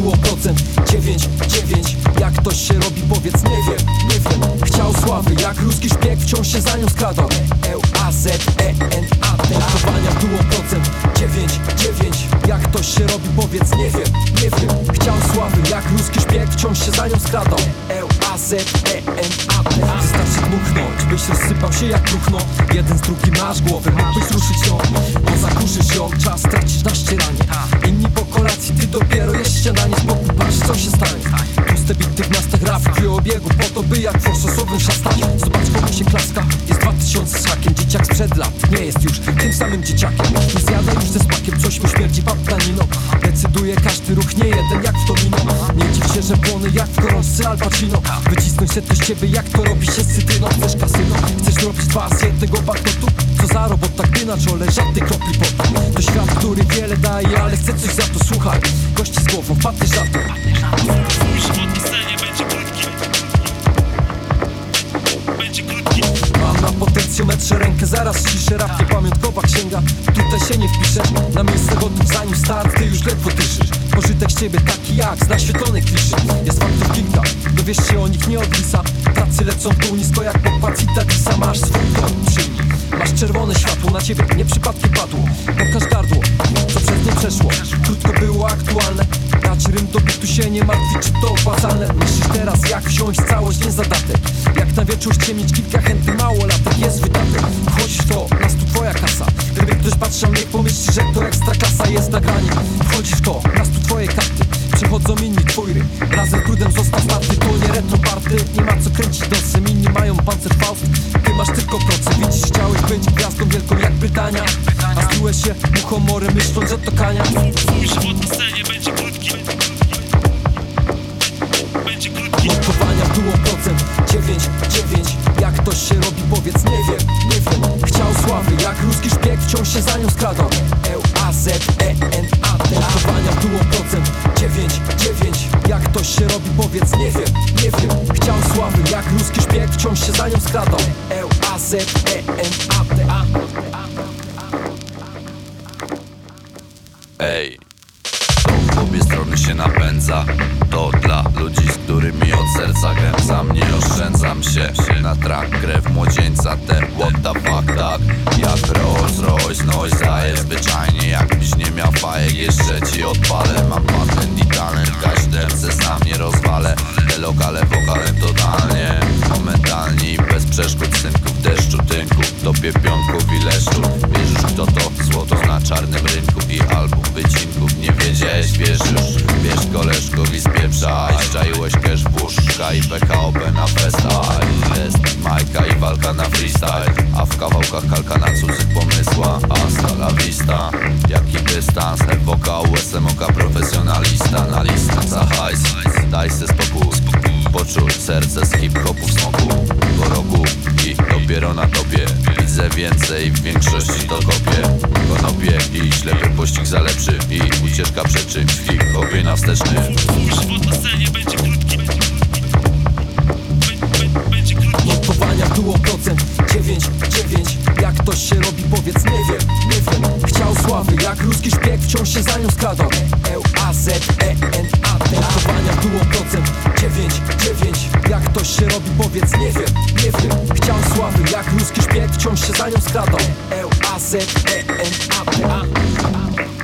było procent. 9, 9 Jak ktoś się robi powiedz nie wiem, nie wiem. Chciał sławy jak ruski szpieg wciąż się za nią skradał L, A, Z, E, N, A T Notowania było procent. 9, 9 Jak ktoś się robi powiedz nie wiem, nie wiem. Chciał sławy jak ruski szpieg wciąż się za nią skradał L, A, Z, E, N, A T Wystarczy dmuchnąć, byś rozsypał się jak próchno. Jeden z drugim masz głowę, mógłbyś ruszyć ją Bo zakurzysz ją, czas tracisz na ścieranie w obiegu Po to by jak w forsosowym szastanie Zobacz komu się klaska, jest dwa tysiące z hakiem. Dzieciak sprzed lat, nie jest już tym samym dzieciakiem. Nie zjada już ze smakiem, coś mu śmierdzi paplaniną Decyduje każdy ruch, nie jeden jak w domino. Nie dziw się, że płony jak w gorączce Al Wycisnąć się z ciebie jak to robi się z cytryną. Chcesz kasyno, chcesz robić dwa z jednego banknotu? Co za robota, gdy na czole żadnej kropli potu To świat, który wiele daje, ale chce coś za to Słuchaj, gości z głową, wpadniesz na to zaraz ściszę rap Niepamiątkowa księga, tutaj się nie wpiszesz Na miejsce gotów zanim start, ty już ledwo dyszysz Pożytek z ciebie taki jak z naświetlonych kliszy. Jest faktów kilka, dowiesz się o nich nie od lisa Pracy lecą tu nisko jak pokład Citadisa Masz swój ton, przyjmij Masz czerwone światło, na ciebie nie przypadkiem padło. Pokaż gardło, co przez nie przeszło. Krótko było aktualne. Dać rym do bitu się nie martwi, czy to opłacalne? Myślisz teraz jak wziąć całość, nie zadatek. Jak na wieczór mieć kilka chętnych mało latek. Jest wydatek, Patrzył, niech pomyśli, że to ekstra klasa Jest nagranie, wchodź w to, nas tu twoje karty. Przychodzą inni, twój ry Razem trudem został starty, to nie retro party. Nie ma co kręcić nosem, inni mają pancer Faust Ty masz tylko proce, widzisz, chciałeś być gwiazdą wielką jak Brytania. A strułeś się muchomorem, myśląc, że to kania Sławy jak ruski szpieg wciąż się za nią skradał L, A, Z, E, N, A T Notowania było procent. 9, 9 Jak ktoś się robi powiedz nie wiem, nie wiem. Chciał sławy jak ruski szpieg wciąż się za nią skradał L, A, Z, E, N, A T A Ej, to obie strony się napędza. To dla ludzi, z którymi od serca gębzam Nie oszczędzam się na track krew młodzieńca. Te what the fuck tak Jak Rolls Royce, noś zdaje zwyczajnie Jakbyś nie miał fajek, jeszcze ci odpalę Mam patent pionków i leszczu. Wierzysz kto to? Złoto na czarnym rynku I album wycinków. Nie wiedziałeś, wiesz już Wiesz koleżkowi spieprzaj. Szczaiłeś cash w łóżka i PKOP na festa. Test Majka i walka na freestyle. A w kawałkach kalka na cudzych pomysła. Hasta la vista. Jaki dystans, ewoka, USM-oka Profesjonalista. Na listę za hajs. Daj se spokój. Poczuć serce z hip-hopu w smoku. Po roku i dopiero na topie Widzę więcej, w większości to kopię. Konopie i ślepy pościg za lepszy I ucieczka przed czymś w hip-hopie na wsteczny żywot na scenie będzie krótki Notowania było procent. 9, 9 Jak ktoś się robi powiedz nie wiem, nie wiem. Chciał sławy jak ruski szpieg wciąż się za nią skradał. L, A, Z, E, N, A Notowania było procent. 9, 9 Jak ktoś się robi powiedz nie wiem, nie wiem. Chciał sławy jak ruski szpieg wciąż się za nią skradał L, A, Z, N, A T